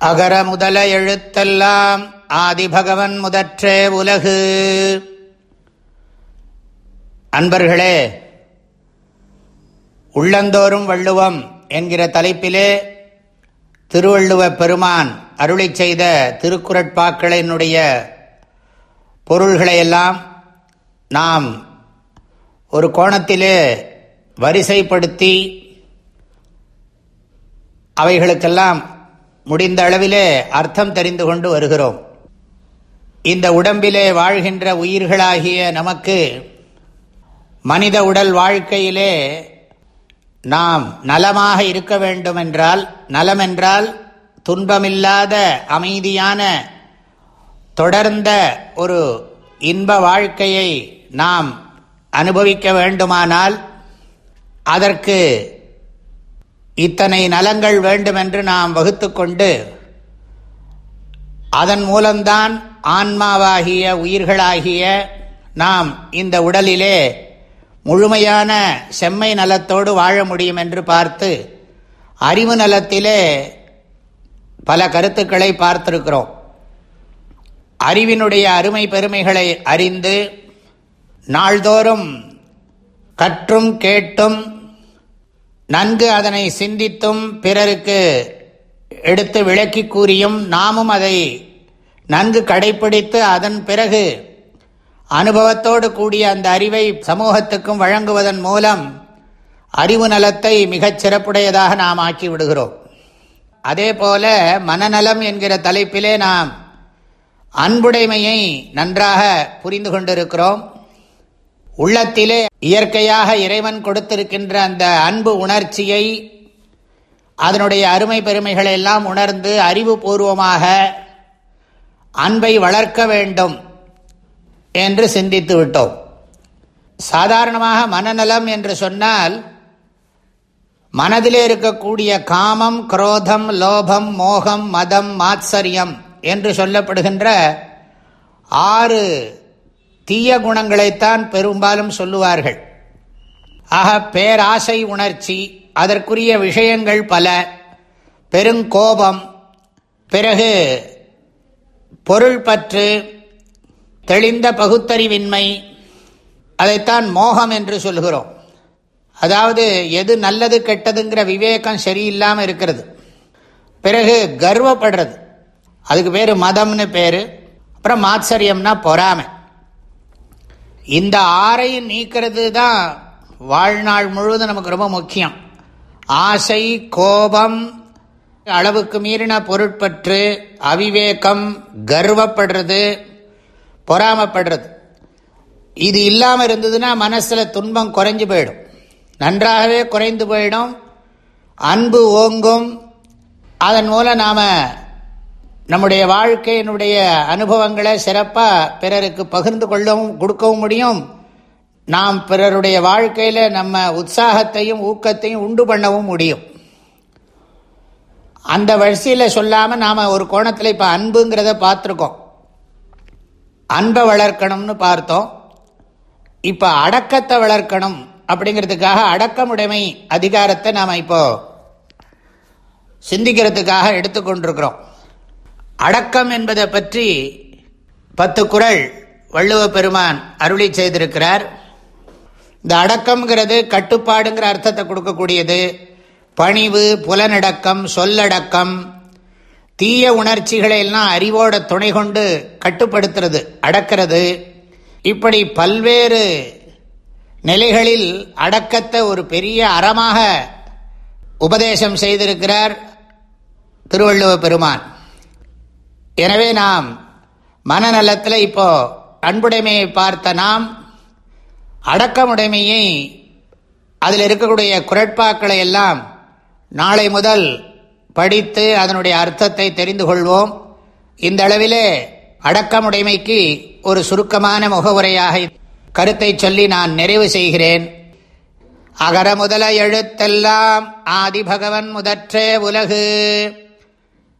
அகர முதல எழுத்தெல்லாம் ஆதிபகவன் முதற்றே உலகு. அன்பர்களே உள்ளந்தோறும் வள்ளுவம் என்கிற தலைப்பிலே திருவள்ளுவ பெருமான் அருளை செய்த திருக்குறட்பாக்களினுடைய பொருள்களையெல்லாம் நாம் ஒரு கோணத்திலே வரிசைப்படுத்தி அவைகளுக்கெல்லாம் முடிந்த அளவிலே அர்த்தம் தெரிந்து கொண்டு வருகிறோம். இந்த உடம்பிலே வாழ்கின்ற உயிர்களாகிய நமக்கு மனித உடல் வாழ்க்கையிலே நாம் நலமாக இருக்க வேண்டுமென்றால் நலமென்றால் துன்பமில்லாத அமைதியான தொடர்ந்த ஒரு இன்ப வாழ்க்கையை நாம் அனுபவிக்க வேண்டுமானால் அதற்கு இத்தனை நலங்கள் வேண்டுமென்று நாம் வகுத்து கொண்டு அதன் மூலம்தான் ஆன்மாவாகிய உயிர்களாகிய நாம் இந்த உடலிலே முழுமையான செம்மை நலத்தோடு வாழ முடியும் என்று பார்த்து அறிவு நலத்திலே பல கருத்துக்களை பார்த்திருக்கிறோம். அறிவினுடைய அருமை பெருமைகளை அறிந்து நாள்தோறும் கற்றும் கேட்டும் நன்கு அதனை சிந்தித்தும் பிறருக்கு எடுத்து விளக்கி கூறியும் நாமும் அதை நன்கு கடைபிடித்து அதன் பிறகு அனுபவத்தோடு கூடிய அந்த அறிவை சமூகத்துக்கும் வழங்குவதன் மூலம் அறிவு நலத்தை மிகச் சிறப்புடையதாக நாம் ஆக்கி விடுகிறோம். அதே போல மனநலம் என்கிற தலைப்பிலே நாம் அன்புடைமையை நன்றாக புரிந்து கொண்டிருக்கிறோம். உள்ளத்திலே இயற்கையாக இறைவன் கொடுத்திருக்கின்ற அந்த அன்பு உணர்ச்சியை அதனுடைய அருமை பெருமைகளை எல்லாம் உணர்ந்து அறிவுபூர்வமாக அன்பை வளர்க்க வேண்டும் என்று சிந்தித்து விட்டோம். சாதாரணமாக மனநலம் என்று சொன்னால் மனதிலே இருக்கக்கூடிய காமம் குரோதம் லோபம் மோகம் மதம் மாத்சரியம் என்று சொல்லப்படுகின்ற ஆறு தீய குணங்களைத்தான் பெரும்பாலும் சொல்லுவார்கள். ஆக பேராசை உணர்ச்சி அதற்குரிய விஷயங்கள் பல. பெருங்கோபம் பிறகு பொருள் பற்று தெளிந்த பகுத்தறிவின்மை அதைத்தான் மோகம் என்று சொல்கிறோம் அதாவது எது நல்லது கெட்டதுங்கிற விவேகம் சரியில்லாமல் இருக்கிறது. பிறகு கர்வப்படுறது. அதுக்கு பேர் மதம்னு பேர். அப்புறம் மாத்சரியம்னா பொறாமை. இந்த ஆறையும் நீக்கிறது தான் வாழ்நாள் முழுவதும் நமக்கு ரொம்ப முக்கியம். ஆசை கோபம் அளவுக்கு மீறின பொருட்பற்று அவிவேகம் கர்வப்படுறது பொறாமப்படுறது. இது இல்லாமல் இருந்ததுன்னா மனசில் துன்பம் குறைஞ்சு போயிடும். நன்றாகவே குறைந்து போயிடும். அன்பு ஓங்கும். அதன் மூலம் நாம் நம்முடைய வாழ்க்கையினுடைய அனுபவங்களை சிறப்பாக பிறருக்கு பகிர்ந்து கொள்ளவும் கொடுக்கவும் முடியும். நாம் பிறருடைய வாழ்க்கையில் நம்ம உற்சாகத்தையும் ஊக்கத்தையும் உண்டு பண்ணவும் முடியும். அந்த வரிசையில் சொல்லாமல் நாம் ஒரு கோணத்தில் இப்போ அன்புங்கிறத பார்த்துருக்கோம். அன்பை வளர்க்கணும்னு பார்த்தோம். இப்போ அடக்கத்தை வளர்க்கணும் அப்படிங்கிறதுக்காக அடக்கமுடைமை அதிகாரத்தை நாம் இப்போ சிந்திக்கிறதுக்காக எடுத்துக்கொண்டிருக்கிறோம். அடக்கம் என்பதை பற்றி பத்து குரல் வள்ளுவ பெருமான் அருளி செய்திருக்கிறார். இந்த அடக்கம்ங்கிறது கட்டுப்பாடுங்கிற அர்த்தத்தை கொடுக்கக்கூடியது. பணிவு புலனடக்கம் சொல்லடக்கம் தீய உணர்ச்சிகளை எல்லாம் அறிவோட துணை கொண்டு கட்டுப்படுத்துறது அடக்கிறது. இப்படி பல்வேறு நிலைகளில் அடக்கத்தை ஒரு பெரிய அறமாக உபதேசம் செய்திருக்கிறார் திருவள்ளுவ பெருமான். எனவே நாம் மனநலத்தில் இப்போ அன்புடைமையை பார்த்த நாம் அடக்கமுடைமையை அதில் இருக்கக்கூடிய குரட்பாக்களை எல்லாம் நாளை முதல் படித்து அதனுடைய அர்த்தத்தை தெரிந்து கொள்வோம். இந்த அளவிலே அடக்கமுடைமைக்கு ஒரு சுருக்கமான முகவுரையாக கருத்தை சொல்லி நான் நிறைவு செய்கிறேன். அகர முதல எழுத்தெல்லாம் ஆதிபகவன் முதற்றே உலகு.